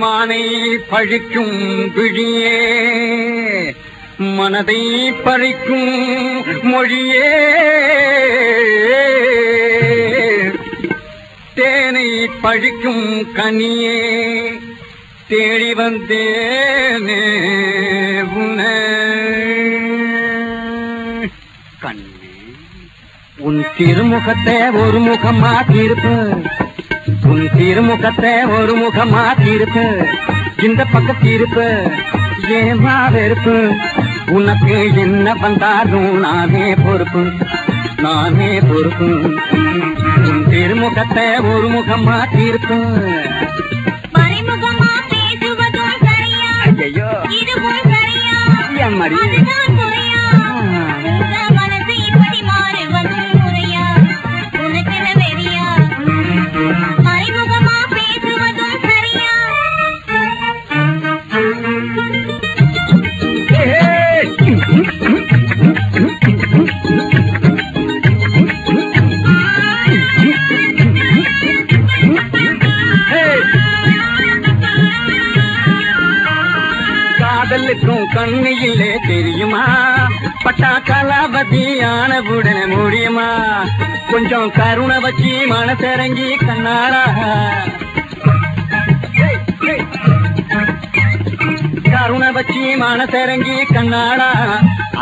மானை பழிக்கும் பிழியே மனதை பறிக்கும் மொழியே. தேனை பழிக்கும் கனியே தேடி வந்தேனே உன உன் திருமுகத்தை ஒரு முகமா தீர்ப்பு. உன் திருமுகத்தை ஒரு முகமா தீர்ப்பு. இந்த பக்கம் தீர்ப்பு ஏமா வெறுப்பு. உனக்கு என்ன வந்தாலும் நானே பொறுப்பு. நானே பொறுப்பு. உன் திருமுகத்தை ஒரு முகமா தீர்ப்பு. மறைமுகமா பேசுவதும் சரியா? ஐயோ இதுவும் சரியா? காதலுக்கும் கண்ணு இல்லே தெரியுமா? பட்டா கலாபதி ஆனவுடனே முடியுமா? கொஞ்சம் கருணை வச்சு மனசிறங்கி கண்ணாரா கருணை வச்சு மனசிறங்கி கண்ணாடா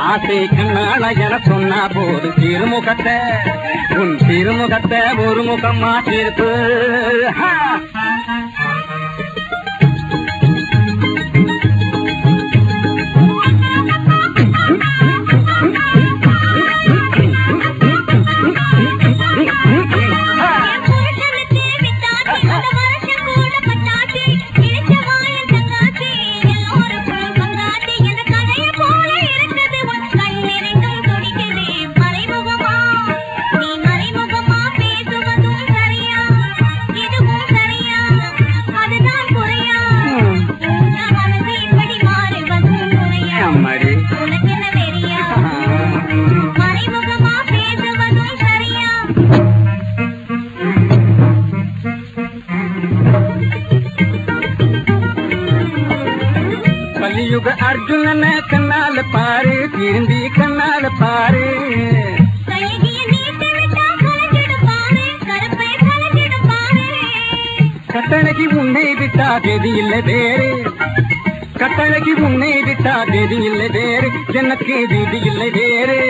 ஆசை கண்ணாடா என சொன்னா போது திருமுகத்தை உன் திருமுகத்தை ஒரு முகமா தீர்ப்பு கலியுக அர்ஜுனன கண்ணால பாரு திரும்பி கண்ணால பாரு. கட்டளைக்கு உன்னை விட்டா தேதி இல்லை வேறு. கட்டளைக்கு உன்னை விட்டா தேதி இல்லை வேறு. எனக்கு தேதி இல்லை வேறு.